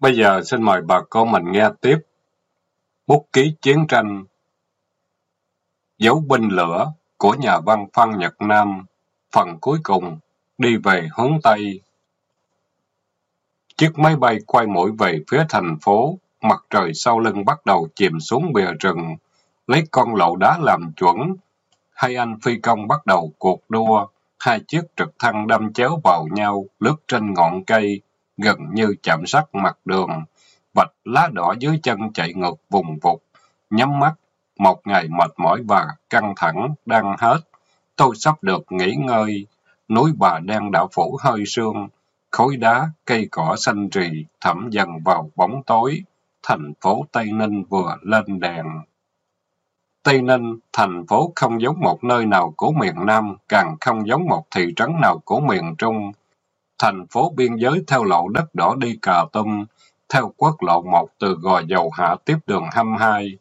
Bây giờ xin mời bà con mình nghe tiếp. Bút ký chiến tranh. Dấu binh lửa của nhà văn Phan Nhật Nam, Phần cuối cùng, Đi về hướng Tây. Chiếc máy bay quay mũi về phía thành phố, Mặt trời sau lưng bắt đầu chìm xuống bìa rừng, Lấy con lậu đá làm chuẩn. Hai anh phi công bắt đầu cuộc đua, Hai chiếc trực thăng đâm chéo vào nhau Lướt trên ngọn cây gần như chạm sát mặt đường, vạch lá đỏ dưới chân chạy ngược vùng vụt, nhắm mắt, một ngày mệt mỏi và căng thẳng đang hết. Tôi sắp được nghỉ ngơi, núi bà đang đã phủ hơi sương, khối đá, cây cỏ xanh rì thẩm dần vào bóng tối. Thành phố Tây Ninh vừa lên đèn. Tây Ninh, thành phố không giống một nơi nào của miền Nam, càng không giống một thị trấn nào của miền Trung thành phố biên giới theo lộ đất đỏ đi Cà tâm theo quốc lộ 1 từ Gò Dầu Hạ tiếp đường 22.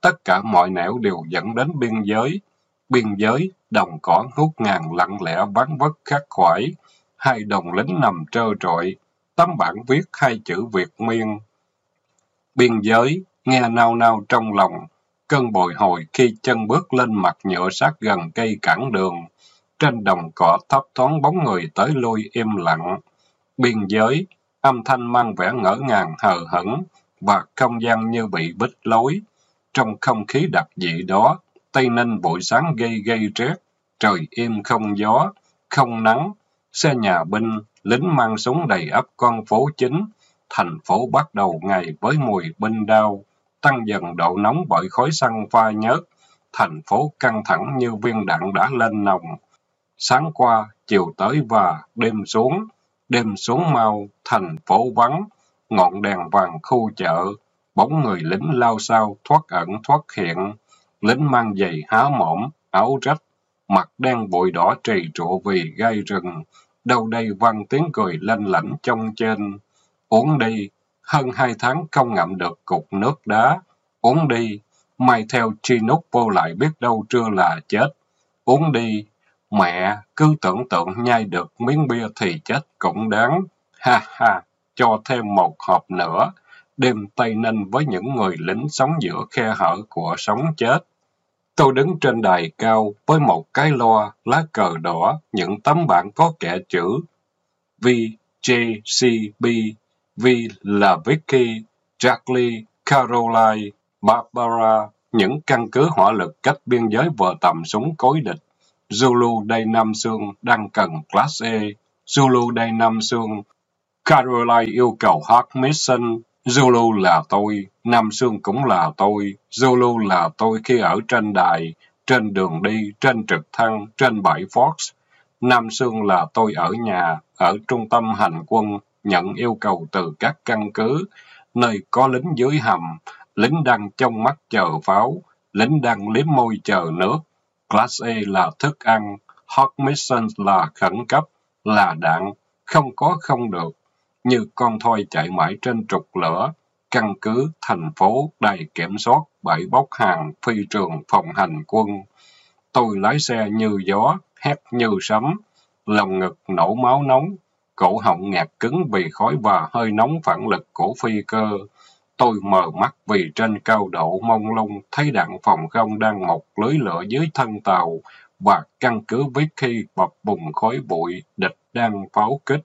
Tất cả mọi nẻo đều dẫn đến biên giới. Biên giới, đồng cỏ hút ngàn lặng lẽ vắng vất khắc khoải. Hai đồng lính nằm trơ trọi, tấm bản viết hai chữ Việt Miên. Biên giới, nghe nao nao trong lòng, cơn bồi hồi khi chân bước lên mặt nhựa sát gần cây cản đường. Trên đồng cỏ thấp thoáng bóng người tới lui im lặng. Biên giới, âm thanh mang vẻ ngỡ ngàng hờ hững và không gian như bị bích lối. Trong không khí đặc dị đó, Tây Ninh buổi sáng gây gây rét, trời im không gió, không nắng, xe nhà binh, lính mang súng đầy ấp con phố chính. Thành phố bắt đầu ngày với mùi binh đao, tăng dần độ nóng bởi khói xăng pha nhớt. Thành phố căng thẳng như viên đạn đã lên nòng. Sáng qua, chiều tới và đêm xuống, đêm xuống mau, thành phố vắng, ngọn đèn vàng khu chợ, bóng người lính lao sao thoát ẩn thoát hiện, lính mang giày há mỏm, áo rách, mặt đen bụi đỏ trì trụ vì gai rừng, đâu đây vang tiếng cười lanh lảnh trong trên. Uống đi, hơn hai tháng không ngậm được cục nước đá. Uống đi, mai theo Chinook vô lại biết đâu trưa là chết. Uống đi, Mẹ, cứ tưởng tượng nhai được miếng bia thì chết cũng đáng. Ha ha, cho thêm một hộp nữa. Đêm Tây Ninh với những người lính sống giữa khe hở của sống chết. Tôi đứng trên đài cao với một cái loa, lá cờ đỏ, những tấm bảng có kẻ chữ V, J, C, B. V là Vicky, Charlie, Caroline, Barbara, những căn cứ hỏa lực cách biên giới vừa tầm súng cối địch. Zulu đây Nam Sương đang cần Class A. Zulu đây Nam Sương. Caroline yêu cầu Hart Mason. Zulu là tôi, Nam Sương cũng là tôi. Zulu là tôi khi ở trên đài, trên đường đi, trên trực thăng, trên bãi Fox. Nam Sương là tôi ở nhà, ở trung tâm hành quân, nhận yêu cầu từ các căn cứ, nơi có lính dưới hầm, lính đang trong mắt chờ pháo, lính đang liếm môi chờ nước, Class A là thức ăn, Hot Mission là khẩn cấp, là đạn, không có không được. Như con thoi chạy mãi trên trục lửa, căn cứ, thành phố, đầy kiểm soát, bãi bốc hàng, phi trường, phòng hành quân. Tôi lái xe như gió, hét như sấm, lòng ngực nổ máu nóng, cổ họng ngạt cứng vì khói và hơi nóng phản lực của phi cơ. Tôi mờ mắt vì trên cao độ mông lung thấy đạn phòng không đang một lưới lửa dưới thân tàu và căn cứ Vicky bập bùng khói bụi, địch đang pháo kích.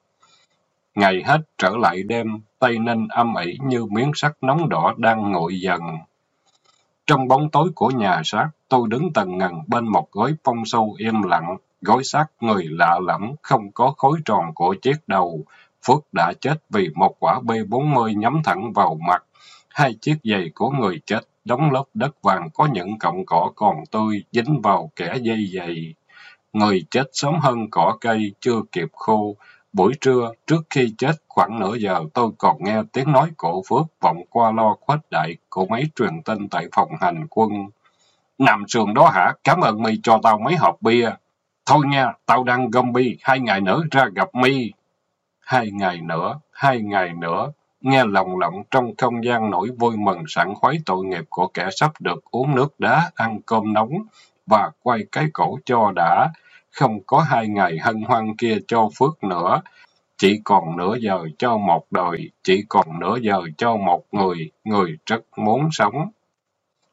Ngày hết trở lại đêm, Tây Ninh âm ỉ như miếng sắt nóng đỏ đang nguội dần. Trong bóng tối của nhà xác, tôi đứng tầng ngần bên một gói phong sâu im lặng, gói xác người lạ lẫm, không có khối tròn của chiếc đầu. Phước đã chết vì một quả B-40 nhắm thẳng vào mặt. Hai chiếc giày của người chết đóng lớp đất vàng có những cọng cỏ còn tươi dính vào kẻ dây giày. Người chết sớm hơn cỏ cây, chưa kịp khô. Buổi trưa, trước khi chết khoảng nửa giờ, tôi còn nghe tiếng nói cổ phước vọng qua lo khuếch đại của mấy truyền tin tại phòng hành quân. Nằm sườn đó hả? Cảm ơn mi cho tao mấy hộp bia. Thôi nha, tao đang gom bi, hai ngày nữa ra gặp mi. Hai ngày nữa, hai ngày nữa nghe lòng lộng trong không gian nỗi vui mừng sẵn khoái tội nghiệp của kẻ sắp được uống nước đá, ăn cơm nóng và quay cái cổ cho đã. Không có hai ngày hân hoan kia cho phước nữa. chỉ còn nửa giờ cho một đời, chỉ còn nửa giờ cho một người, người rất muốn sống.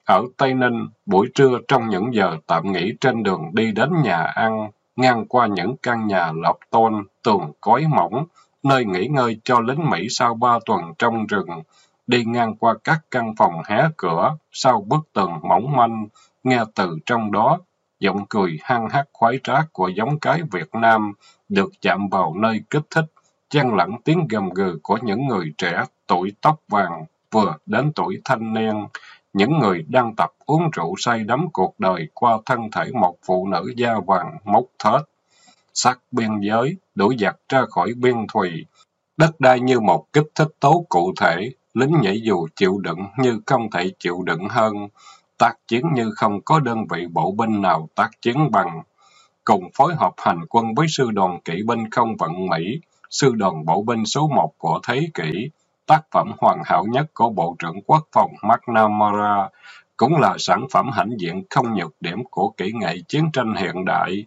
Ở Tây Ninh, buổi trưa trong những giờ tạm nghỉ trên đường đi đến nhà ăn, ngang qua những căn nhà lợp tôn, tường cối mỏng, nơi nghỉ ngơi cho lính Mỹ sau ba tuần trong rừng, đi ngang qua các căn phòng hé cửa, sau bức tường mỏng manh, nghe từ trong đó, giọng cười hăng hắc khoái trá của giống cái Việt Nam được chạm vào nơi kích thích, chen lẫn tiếng gầm gừ của những người trẻ tuổi tóc vàng vừa đến tuổi thanh niên, những người đang tập uống rượu say đắm cuộc đời qua thân thể một phụ nữ da vàng mốc thết. Sát biên giới, đuổi giặc ra khỏi biên thùy. Đất đai như một kích thích tố cụ thể, lính nhảy dù chịu đựng như không thể chịu đựng hơn, tác chiến như không có đơn vị bộ binh nào tác chiến bằng. Cùng phối hợp hành quân với sư đoàn kỵ binh không vận Mỹ, sư đoàn bộ binh số 1 của thế kỷ, tác phẩm hoàn hảo nhất của Bộ trưởng Quốc phòng McNamara, cũng là sản phẩm hãnh diện không nhược điểm của kỹ nghệ chiến tranh hiện đại.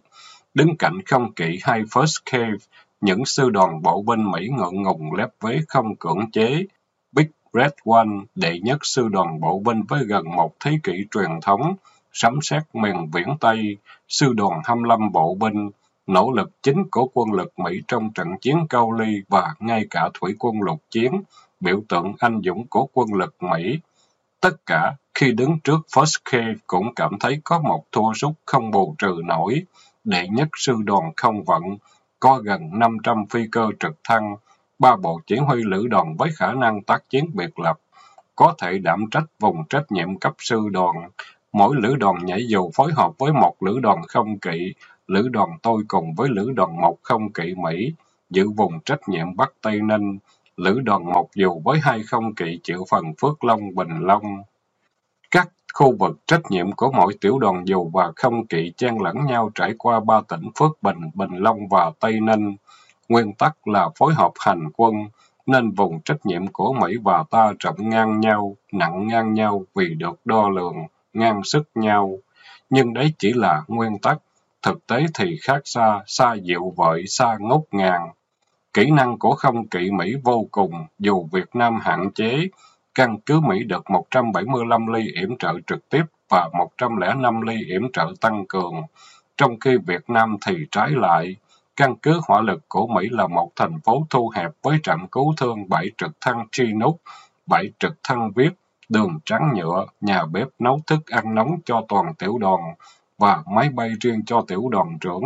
Đứng cạnh không kỵ hay First Cave, những sư đoàn bộ binh Mỹ ngượng ngùng lép vế không cưỡng chế. Big Red One, đệ nhất sư đoàn bộ binh với gần một thế kỷ truyền thống, sấm xét miền viễn Tây, sư đoàn 25 bộ binh, nỗ lực chính của quân lực Mỹ trong trận chiến Cao Ly và ngay cả thủy quân lục chiến, biểu tượng anh dũng của quân lực Mỹ. Tất cả khi đứng trước First Cave cũng cảm thấy có một thua sút không bù trừ nổi. Đệ nhất sư đoàn không vận, có gần 500 phi cơ trực thăng, ba bộ chỉ huy lữ đoàn với khả năng tác chiến biệt lập, có thể đảm trách vùng trách nhiệm cấp sư đoàn. Mỗi lữ đoàn nhảy dù phối hợp với một lữ đoàn không kỵ, lữ đoàn tôi cùng với lữ đoàn một không kỵ Mỹ, giữ vùng trách nhiệm Bắc Tây Ninh, lữ đoàn một dù với hai không kỵ chịu phần Phước Long, Bình Long. Các khu vực trách nhiệm của mỗi tiểu đoàn dù và không kỵ chen lẫn nhau trải qua ba tỉnh Phước Bình, Bình Long và Tây Ninh. Nguyên tắc là phối hợp hành quân, nên vùng trách nhiệm của Mỹ và ta rộng ngang nhau, nặng ngang nhau vì được đo lường, ngang sức nhau. Nhưng đấy chỉ là nguyên tắc, thực tế thì khác xa, xa dịu vợi, xa ngốc ngàn. Kỹ năng của không kỵ Mỹ vô cùng, dù Việt Nam hạn chế, căn cứ Mỹ được 175 ly yểm trợ trực tiếp và 105 ly yểm trợ tăng cường, trong khi Việt Nam thì trái lại. Căn cứ hỏa lực của Mỹ là một thành phố thu hẹp với trạm cứu thương bảy trực thăng Chinook, bảy trực thăng viết, đường trắng nhựa, nhà bếp nấu thức ăn nóng cho toàn tiểu đoàn và máy bay riêng cho tiểu đoàn trưởng.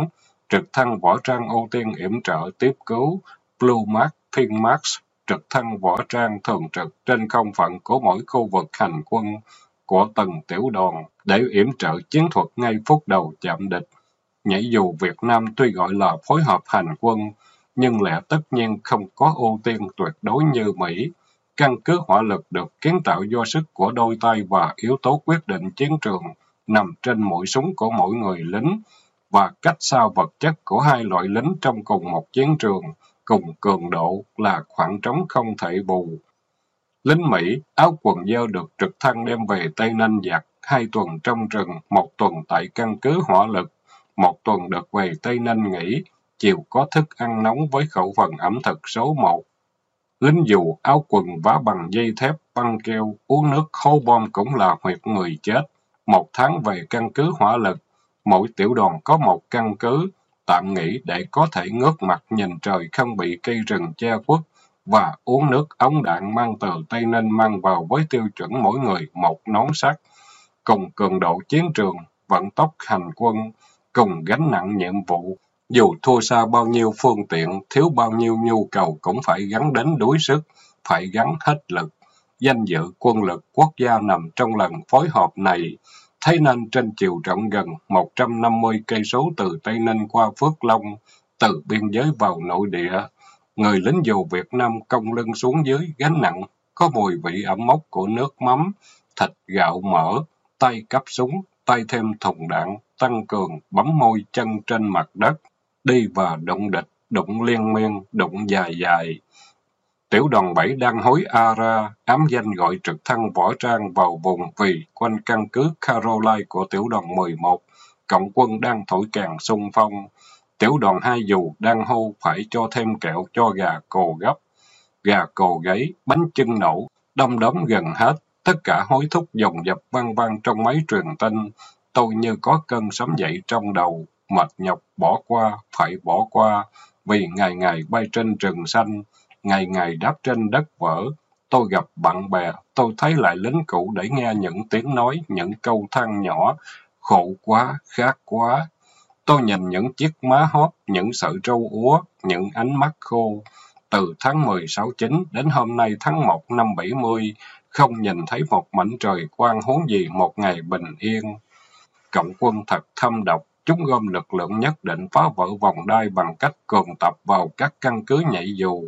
Trực thăng võ trang ưu tiên yểm trợ tiếp cứu, Blue Mark, Pink Max trực thăng võ trang thường trực trên không phận của mỗi khu vực hành quân của từng tiểu đoàn để yểm trợ chiến thuật ngay phút đầu chạm địch. Nhảy dù Việt Nam tuy gọi là phối hợp hành quân, nhưng lẽ tất nhiên không có ưu tiên tuyệt đối như Mỹ. Căn cứ hỏa lực được kiến tạo do sức của đôi tay và yếu tố quyết định chiến trường nằm trên mũi súng của mỗi người lính và cách xa vật chất của hai loại lính trong cùng một chiến trường cùng cường độ là khoảng trống không thể bù. Lính Mỹ, áo quần dơ được trực thăng đem về Tây Ninh giặc, hai tuần trong rừng, một tuần tại căn cứ hỏa lực, một tuần được về Tây Ninh nghỉ, chiều có thức ăn nóng với khẩu phần ẩm thực số một. Lính dù, áo quần vá bằng dây thép, băng keo, uống nước khô bom cũng là huyệt người chết. Một tháng về căn cứ hỏa lực, mỗi tiểu đoàn có một căn cứ, tạm nghỉ để có thể ngước mặt nhìn trời không bị cây rừng che khuất và uống nước ống đạn mang từ Tây Ninh mang vào với tiêu chuẩn mỗi người một nón sắt, cùng cường độ chiến trường, vận tốc hành quân, cùng gánh nặng nhiệm vụ. Dù thua xa bao nhiêu phương tiện, thiếu bao nhiêu nhu cầu cũng phải gắn đến đuối sức, phải gắn hết lực. Danh dự quân lực quốc gia nằm trong lần phối hợp này, Thế nên trên chiều rộng gần 150 cây số từ Tây Ninh qua Phước Long, từ biên giới vào nội địa, người lính dù Việt Nam cong lưng xuống dưới gánh nặng, có mùi vị ẩm mốc của nước mắm, thịt gạo mỡ, tay cắp súng, tay thêm thùng đạn, tăng cường, bấm môi chân trên mặt đất, đi và động địch, đụng liên miên, đụng dài dài. Tiểu đoàn bảy đang hối A ra, ám danh gọi trực thăng võ trang vào vùng vì quanh căn cứ Caroline của tiểu đoàn 11. Cộng quân đang thổi càng xung phong. Tiểu đoàn hai dù đang hô phải cho thêm kẹo cho gà cồ gấp. Gà cồ gáy, bánh chưng nổ, đông đóm gần hết. Tất cả hối thúc dòng dập vang vang trong máy truyền tin. Tôi như có cơn sấm dậy trong đầu, mệt nhọc bỏ qua, phải bỏ qua, vì ngày ngày bay trên rừng xanh, ngày ngày đáp trên đất vỡ. Tôi gặp bạn bè, tôi thấy lại lính cũ để nghe những tiếng nói, những câu than nhỏ, khổ quá, khát quá. Tôi nhìn những chiếc má hót, những sợi râu úa, những ánh mắt khô. Từ tháng 16 chín đến hôm nay tháng 1 năm 70, không nhìn thấy một mảnh trời quang huống gì một ngày bình yên. Cộng quân thật thâm độc, chúng gom lực lượng nhất định phá vỡ vòng đai bằng cách cường tập vào các căn cứ nhảy dù.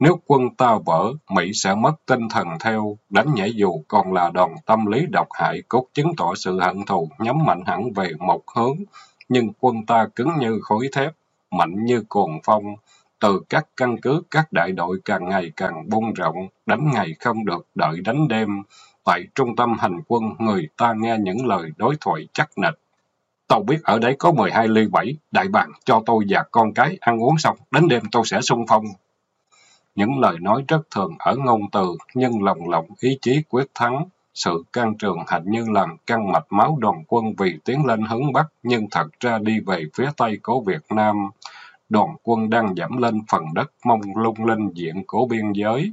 Nếu quân ta vỡ, Mỹ sẽ mất tinh thần theo, đánh nhảy dù còn là đòn tâm lý độc hại cốt chứng tỏ sự hận thù nhắm mạnh hẳn về một hướng. Nhưng quân ta cứng như khối thép, mạnh như cồn phong. Từ các căn cứ, các đại đội càng ngày càng bung rộng, đánh ngày không được, đợi đánh đêm. Tại trung tâm hành quân, người ta nghe những lời đối thoại chắc nịch. Tôi biết ở đấy có 12 ly bảy, đại bàng cho tôi và con cái ăn uống xong, đến đêm tôi sẽ xung phong. Những lời nói rất thường ở ngôn từ, nhưng lòng lòng ý chí quyết thắng. Sự can trường hạnh như làm căng mạch máu đoàn quân vì tiến lên hướng Bắc, nhưng thật ra đi về phía Tây của Việt Nam. Đoàn quân đang giảm lên phần đất mông lung linh diện của biên giới.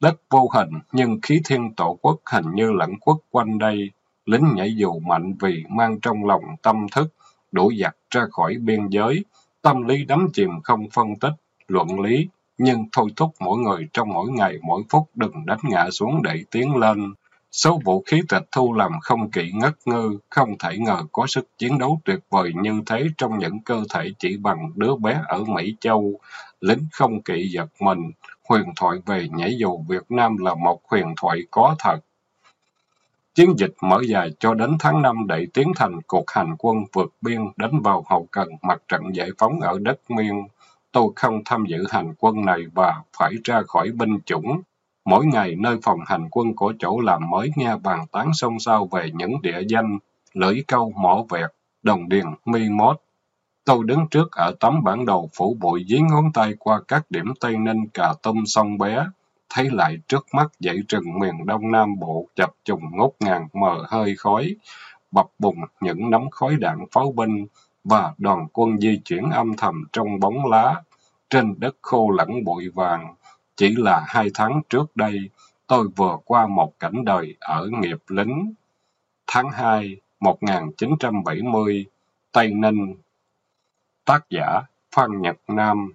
Đất vô hình, nhưng khí thiên tổ quốc hình như lẫn quốc quanh đây. Lính nhảy dù mạnh vì mang trong lòng tâm thức, đuổi giặc ra khỏi biên giới. Tâm lý đắm chìm không phân tích, luận lý, nhưng thôi thúc mỗi người trong mỗi ngày mỗi phút đừng đánh ngã xuống để tiến lên. Số vũ khí tịch thu làm không kỵ ngất ngư, không thể ngờ có sức chiến đấu tuyệt vời như thế trong những cơ thể chỉ bằng đứa bé ở Mỹ Châu. Lính không kỵ giật mình, huyền thoại về nhảy dù Việt Nam là một huyền thoại có thật. Chiến dịch mở dài cho đến tháng 5 để tiến thành cuộc hành quân vượt biên đánh vào hậu cần mặt trận giải phóng ở đất miên. Tôi không tham dự hành quân này và phải ra khỏi binh chủng. Mỗi ngày nơi phòng hành quân của chỗ làm mới nghe bàn tán xôn xao về những địa danh, lưỡi câu mỏ vẹt, đồng điền, mi mốt. Tôi đứng trước ở tấm bản đồ phủ bụi dí ngón tay qua các điểm Tây Ninh, Cà tâm sông Bé, thấy lại trước mắt dãy rừng miền Đông Nam Bộ chập trùng ngút ngàn mờ hơi khói, bập bùng những nấm khói đạn pháo binh, và đoàn quân di chuyển âm thầm trong bóng lá, trên đất khô lẫn bụi vàng. Chỉ là hai tháng trước đây, tôi vừa qua một cảnh đời ở nghiệp lính. Tháng 2, 1970, Tây Ninh Tác giả Phan Nhật Nam